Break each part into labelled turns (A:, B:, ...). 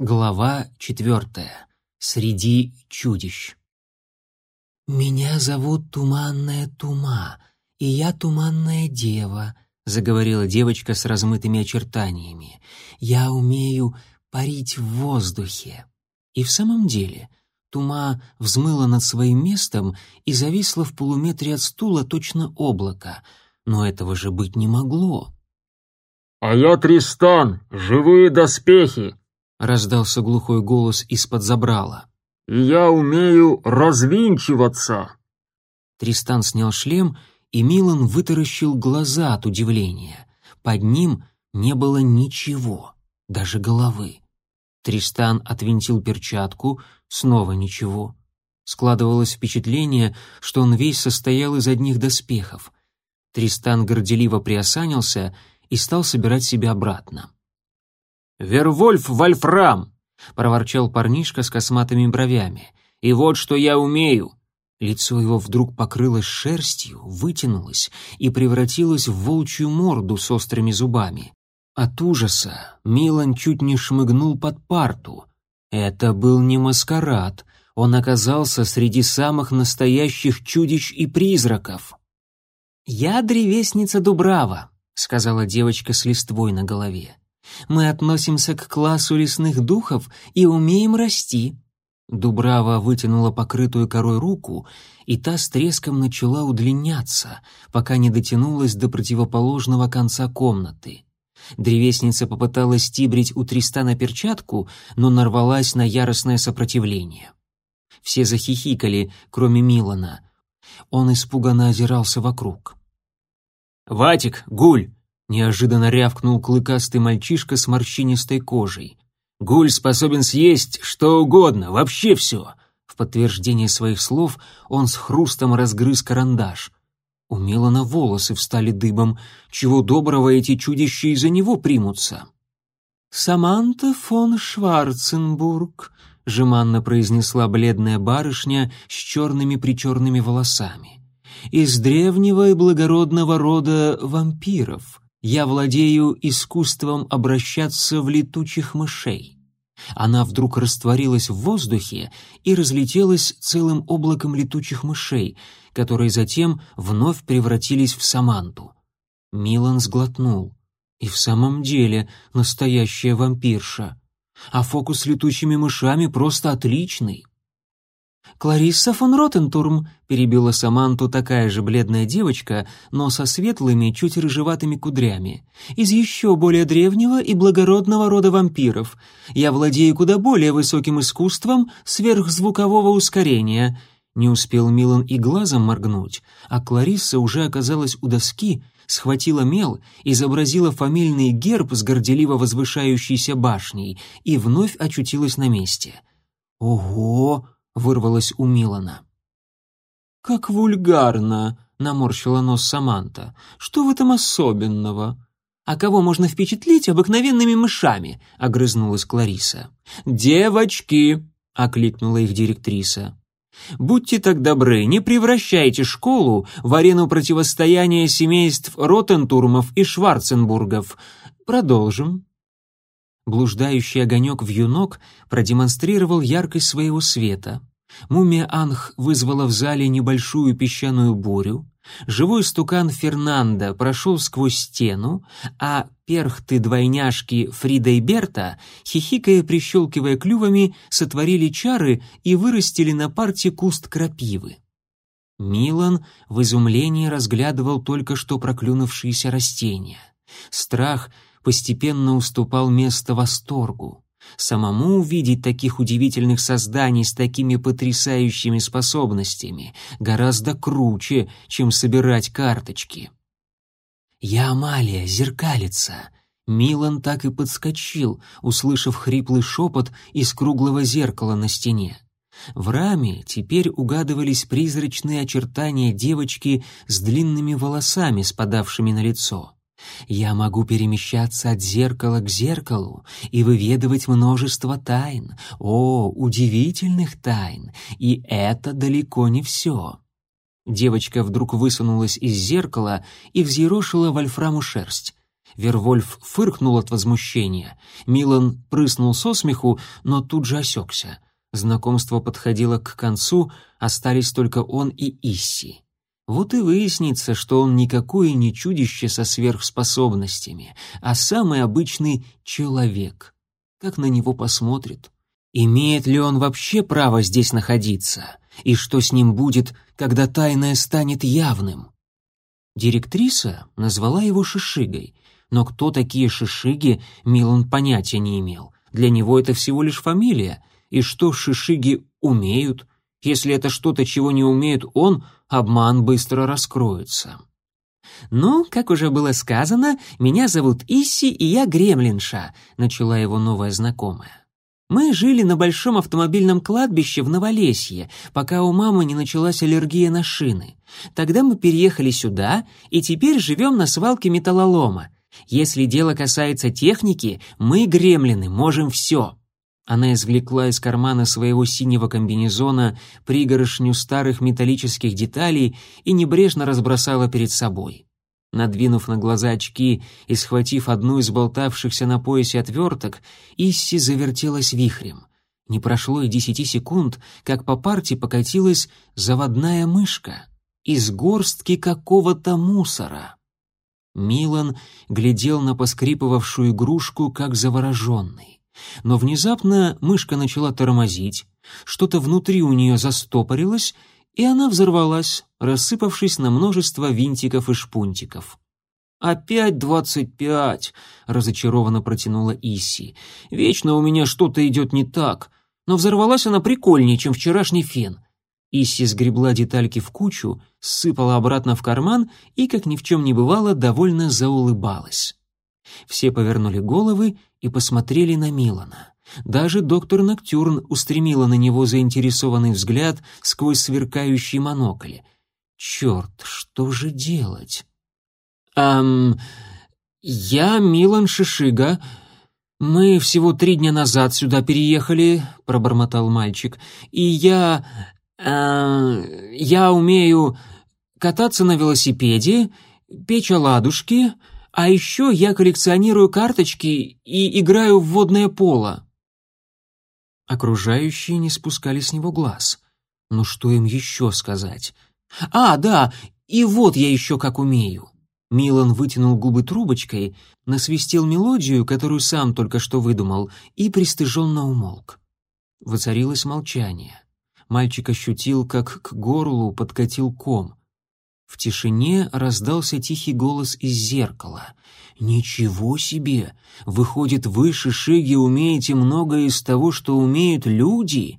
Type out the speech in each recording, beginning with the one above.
A: Глава четвертая. Среди чудищ. «Меня зовут Туманная Тума, и я Туманная Дева», — заговорила девочка с размытыми очертаниями. «Я умею парить в воздухе». И в самом деле Тума взмыла над своим местом и зависла в полуметре от стула точно облако. Но этого же быть не могло.
B: «А я Тристан, живые доспехи!»
A: — раздался глухой голос из-под забрала.
B: «Я умею развинчиваться!»
A: Тристан снял шлем, и Милан вытаращил глаза от удивления. Под ним не было ничего, даже головы. Тристан отвинтил перчатку, снова ничего. Складывалось впечатление, что он весь состоял из одних доспехов. Тристан горделиво приосанился и стал собирать себя обратно.
C: «Вервольф Вольфрам!» — проворчал парнишка с косматыми бровями. «И вот что я умею!»
A: Лицо его вдруг покрылось шерстью, вытянулось и превратилось в волчью морду с острыми зубами. От ужаса Милан чуть не шмыгнул под парту. Это был не маскарад, он оказался среди самых настоящих чудищ и призраков. «Я древесница Дубрава», — сказала девочка с листвой на голове. Мы относимся к классу лесных духов и умеем расти». Дубрава вытянула покрытую корой руку, и та с треском начала удлиняться, пока не дотянулась до противоположного конца комнаты. Древесница попыталась тибрить у Тристана перчатку, но нарвалась на яростное сопротивление. Все захихикали, кроме Милана. Он испуганно озирался вокруг.
C: «Ватик, гуль, Неожиданно рявкнул клыкастый мальчишка с морщинистой кожей. «Гуль способен съесть что угодно, вообще все!» В подтверждение своих слов он с хрустом разгрыз карандаш. У Милана волосы встали дыбом. Чего доброго эти чудища из-за него примутся?
A: «Саманта фон Шварценбург», — жеманно произнесла бледная барышня с черными-причерными волосами. «Из древнего и благородного рода вампиров я владею искусством обращаться в летучих мышей. Она вдруг растворилась в воздухе и разлетелась целым облаком летучих мышей, которые затем вновь превратились в Саманту. Милан сглотнул. И в самом деле настоящая вампирша. А фокус с летучими мышами просто отличный. «Кларисса фон Ротентурм», — перебила Саманту такая же бледная девочка, но со светлыми, чуть рыжеватыми кудрями. «Из еще более древнего и благородного рода вампиров. Я владею куда более высоким искусством сверхзвукового ускорения». Не успел Милан и глазом моргнуть, а Кларисса уже оказалась у доски, схватила мел, изобразила фамильный герб с горделиво возвышающейся башней и вновь очутилась на месте. «Ого!» Вырвалось у Милана. «Как вульгарно!» — наморщила нос Саманта. «Что в этом особенного?» «А кого можно впечатлить обыкновенными мышами?» — огрызнулась Клариса.
C: «Девочки!» — окликнула их директриса. «Будьте так добры, не превращайте школу в арену противостояния семейств Ротентурмов и Шварценбургов. Продолжим».
A: Блуждающий огонек в юнок продемонстрировал яркость своего света. Мумия Анх вызвала в зале небольшую песчаную бурю, живой стукан Фернандо прошел сквозь стену, а перхты-двойняшки Фрида и Берта, хихикая прищелкивая клювами, сотворили чары и вырастили на парте куст крапивы. Милан в изумлении разглядывал только что проклюнувшиеся растения. Страх постепенно уступал место восторгу. Самому увидеть таких удивительных созданий с такими потрясающими способностями гораздо круче, чем собирать карточки. «Я Амалия, зеркалица!» Милан так и подскочил, услышав хриплый шепот из круглого зеркала на стене. В раме теперь угадывались призрачные очертания девочки с длинными волосами, спадавшими на лицо. Я могу перемещаться от зеркала к зеркалу и выведывать множество тайн, о, удивительных тайн, и это далеко не все. Девочка вдруг высунулась из зеркала и взъерошила вольфраму шерсть. Вервольф фыркнул от возмущения. Милан прыснул со смеху, но тут же осекся. Знакомство подходило к концу, остались только он и Исси. Вот и выяснится, что он никакое не чудище со сверхспособностями, а самый обычный человек. Как на него посмотрит? Имеет ли он вообще право здесь находиться? И что с ним будет, когда тайное станет явным? Директриса назвала его Шишигой, но кто такие Шишиги, Милан понятия не имел. Для него это всего лишь фамилия, и что Шишиги умеют? Если это что-то, чего не умеет он, обман быстро раскроется. «Ну, как уже было сказано, меня зовут Исси, и я Гремлинша», — начала его новая знакомая. «Мы жили на большом автомобильном кладбище в Новолесье, пока у мамы не началась аллергия на шины. Тогда мы переехали сюда, и теперь живем на свалке металлолома. Если дело касается техники, мы, гремлины, можем все». Она извлекла из кармана своего синего комбинезона пригоршню старых металлических деталей и небрежно разбросала перед собой. Надвинув на глаза очки и схватив одну из болтавшихся на поясе отверток, Исси завертелась вихрем. Не прошло и десяти секунд, как по парте покатилась заводная мышка из горстки какого-то мусора. Милан глядел на поскрипывавшую игрушку, как завороженный. Но внезапно мышка начала тормозить, что-то внутри у нее застопорилось, и она взорвалась, рассыпавшись на множество винтиков и шпунтиков. «Опять двадцать пять!» — разочарованно протянула Исси. «Вечно у меня что-то идет не так, но взорвалась она прикольнее, чем вчерашний фен». Исси сгребла детальки в кучу, сыпала обратно в карман и, как ни в чем не бывало, довольно заулыбалась. Все повернули головы и посмотрели на Милана. Даже доктор Ноктюрн устремила на него заинтересованный взгляд сквозь сверкающий монокль. «Черт, что же делать?» «Эм, я Милан Шишига. Мы всего три дня назад сюда переехали», — пробормотал мальчик. «И я... Э, я умею кататься на велосипеде, печь оладушки, а еще я коллекционирую карточки и играю в водное поло». Окружающие не спускали с него глаз. Ну что им еще сказать? «А, да, и вот я еще как умею». Милан вытянул губы трубочкой, насвистел мелодию, которую сам только что выдумал, и пристыженно умолк. Воцарилось молчание. Мальчик ощутил, как к горлу подкатил ком. В тишине раздался тихий голос из зеркала. «Ничего себе! Выходит, вы, Шишиги, умеете многое из того, что умеют люди?»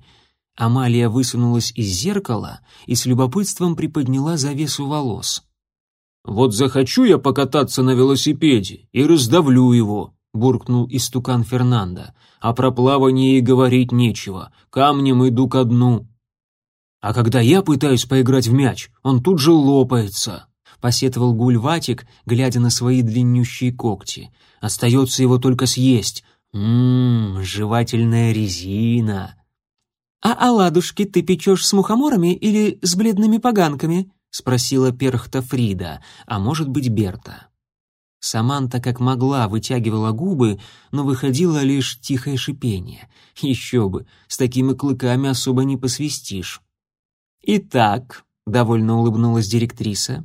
A: Амалия высунулась из зеркала и с любопытством приподняла завесу волос. «Вот захочу я покататься на велосипеде и раздавлю его», — буркнул истукан Фернандо. «А про плавание и говорить нечего. Камнем иду ко дну». «А когда я пытаюсь поиграть в мяч, он тут же лопается», — посетовал Гульватик, глядя на свои длиннющие когти. «Остается его только съесть. Ммм, жевательная резина». «А оладушки ты печешь с мухоморами или с бледными поганками?» — спросила перхта Фрида, а может быть Берта. Саманта как могла вытягивала губы, но выходило лишь тихое шипение. Еще бы, с такими клыками особо не посвистишь. «Итак», — довольно улыбнулась директриса,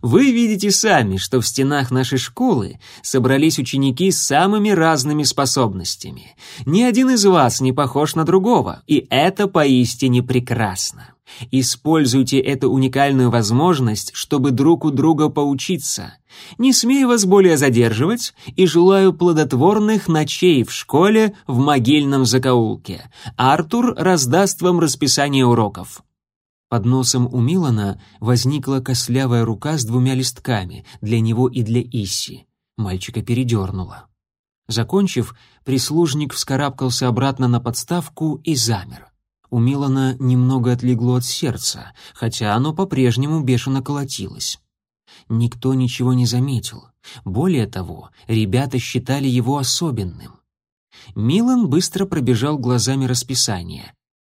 A: «вы видите сами, что в стенах нашей школы собрались ученики с самыми разными способностями. Ни один из вас не похож на другого, и это поистине прекрасно. Используйте эту уникальную возможность, чтобы друг у друга поучиться. Не смею вас более задерживать и желаю плодотворных ночей в школе в могильном закоулке. Артур раздаст вам расписание уроков». Под носом у Милана возникла кослявая рука с двумя листками, для него и для Исси. Мальчика передернуло. Закончив, прислужник вскарабкался обратно на подставку и замер. У Милана немного отлегло от сердца, хотя оно по-прежнему бешено колотилось. Никто ничего не заметил. Более того, ребята считали его особенным. Милан быстро пробежал глазами расписание.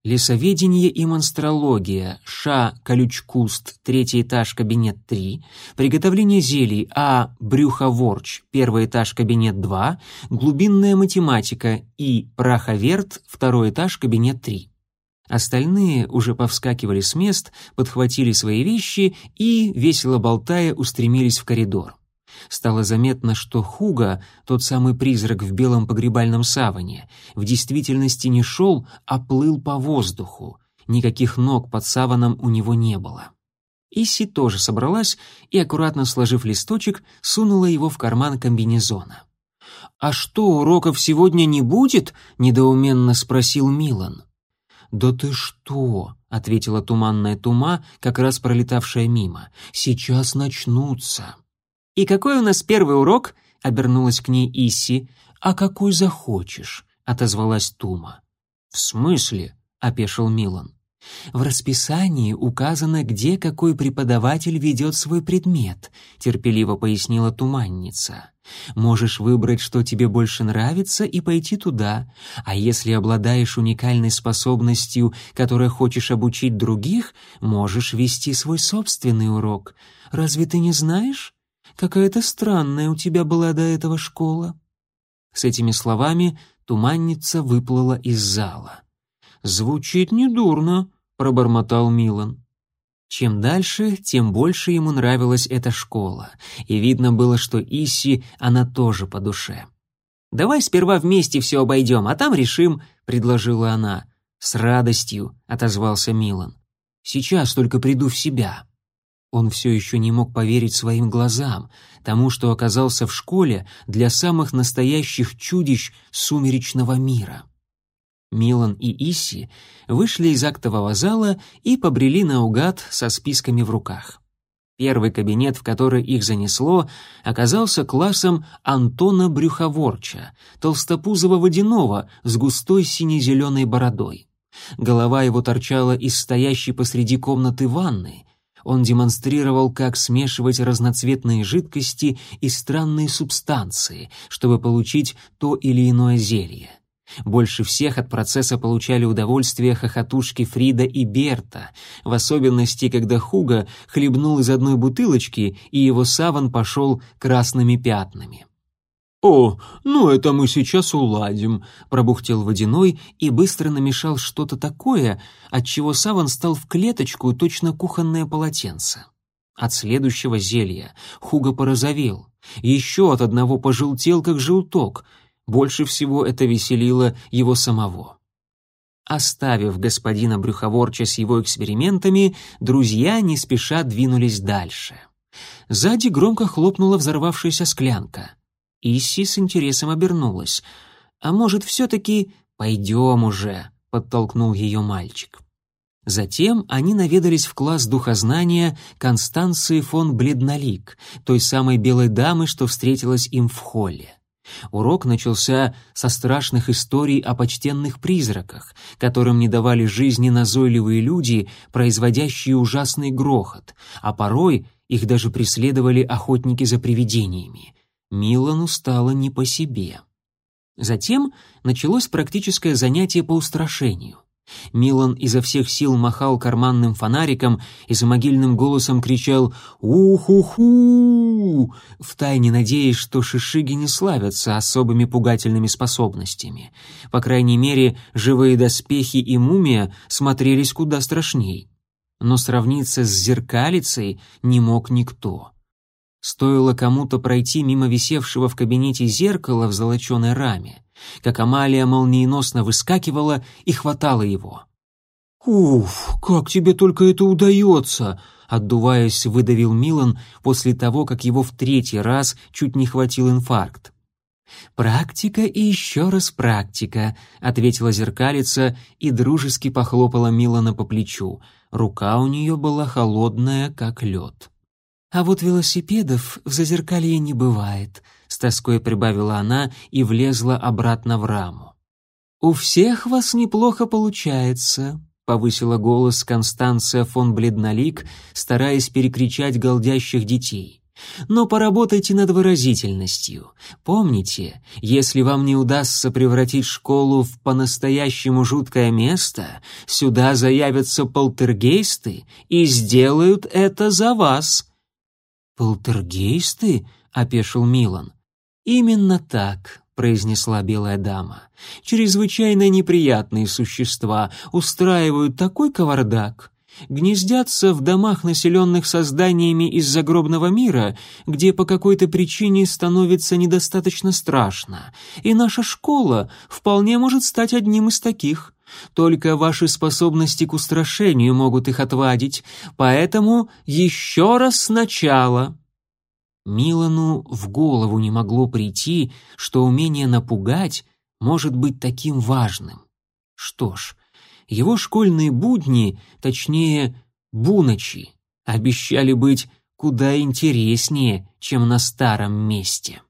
A: Лесоведение и монстрология, Ша, колючкуст, третий этаж, кабинет 3, приготовление зелий, А, брюховорч, первый этаж, кабинет 2, глубинная математика И, праховерт, второй этаж, кабинет 3. Остальные уже повскакивали с мест, подхватили свои вещи и, весело болтая, устремились в коридор. Стало заметно, что Хуга, тот самый призрак в белом погребальном саване, в действительности не шел, а плыл по воздуху. Никаких ног под саваном у него не было. Исси тоже собралась и, аккуратно сложив листочек, сунула его в карман комбинезона. «А что, уроков сегодня не будет?» — недоуменно спросил Милан. «Да ты что?» — ответила туманная тума, как раз пролетавшая мимо. «Сейчас начнутся». «И какой у нас первый урок?» — обернулась к ней Исси. «А какой захочешь», — отозвалась Тума. «В смысле?» — опешил Милан. «В расписании указано, где какой преподаватель ведет свой предмет», — терпеливо пояснила туманница. «Можешь выбрать, что тебе больше нравится, и пойти туда. А если обладаешь уникальной способностью, которой хочешь обучить других, можешь вести свой собственный урок. Разве ты не знаешь?» Какая-то странная у тебя была до этого школа». С этими словами туманница выплыла из зала. «Звучит недурно», — пробормотал Милан. Чем дальше, тем больше ему нравилась эта школа, и видно было, что Исси она тоже по душе. «Давай сперва вместе все обойдем, а там решим», — предложила она. «С радостью», — отозвался Милан. «Сейчас только приду в себя». Он все еще не мог поверить своим глазам, тому, что оказался в школе для самых настоящих чудищ сумеречного мира. Милан и Исси вышли из актового зала и побрели наугад со списками в руках. Первый кабинет, в который их занесло, оказался классом Антона Брюховорча, толстопузого водяного с густой сине-зеленой бородой. Голова его торчала из стоящей посреди комнаты ванны, он демонстрировал, как смешивать разноцветные жидкости и странные субстанции, чтобы получить то или иное зелье. Больше всех от процесса получали удовольствие хохотушки Фрида и Берта, в особенности, когда Хуга хлебнул из одной бутылочки, и его саван пошел красными пятнами. «О, ну это мы сейчас уладим», — пробухтел водяной и быстро намешал что-то такое, от чего саван стал в клеточку точно кухонное полотенце. От следующего зелья Хуга порозовел, еще от одного пожелтел, как желток. Больше всего это веселило его самого. Оставив господина Брюховорча с его экспериментами, друзья не спеша двинулись дальше. Сзади громко хлопнула взорвавшаяся склянка — Исси с интересом обернулась. «А может, все-таки пойдем уже?» — подтолкнул ее мальчик. Затем они наведались в класс духознания Констанции фон Бледнолик, той самой белой дамы, что встретилась им в холле. Урок начался со страшных историй о почтенных призраках, которым не давали жизни назойливые люди, производящие ужасный грохот, а порой их даже преследовали охотники за привидениями. Милану стало не по себе. Затем началось практическое занятие по устрашению. Милан изо всех сил махал карманным фонариком и за могильным голосом кричал «Уху-ху!», втайне надеясь, что шишиги не славятся особыми пугательными способностями. По крайней мере, живые доспехи и мумия смотрелись куда страшней. Но сравниться с зеркалицей не мог никто. Стоило кому-то пройти мимо висевшего в кабинете зеркала в золоченой раме, как Амалия молниеносно выскакивала и хватала его. «Уф, как тебе только это удается!» Отдуваясь, выдавил Милан после того, как его в третий раз чуть не хватил инфаркт. «Практика и еще раз практика», — ответила зеркалица и дружески похлопала Милана по плечу. Рука у нее была холодная, как лед. А вот велосипедов в зазеркалье не бывает, с тоской прибавила она и влезла обратно в раму. У всех вас неплохо получается, повысила голос Констанция фон Бледнолик, стараясь перекричать голдящих детей. Но поработайте над выразительностью. Помните, если вам не удастся превратить школу в по-настоящему жуткое место, сюда заявятся полтергейсты и сделают это за вас».
C: «Полтергейсты?» — опешил Милан.
A: «Именно так», — произнесла белая дама. «Чрезвычайно неприятные существа устраивают такой кавардак, гнездятся в домах, населенных созданиями из загробного мира, где по какой-то причине становится недостаточно страшно, и наша школа вполне может стать одним из таких. Только ваши способности к устрашению могут их отвадить, поэтому еще раз сначала».
C: Милану в голову не могло прийти, что умение напугать может быть таким важным. Что ж, его школьные будни, точнее, буночи, обещали быть куда интереснее, чем на старом месте.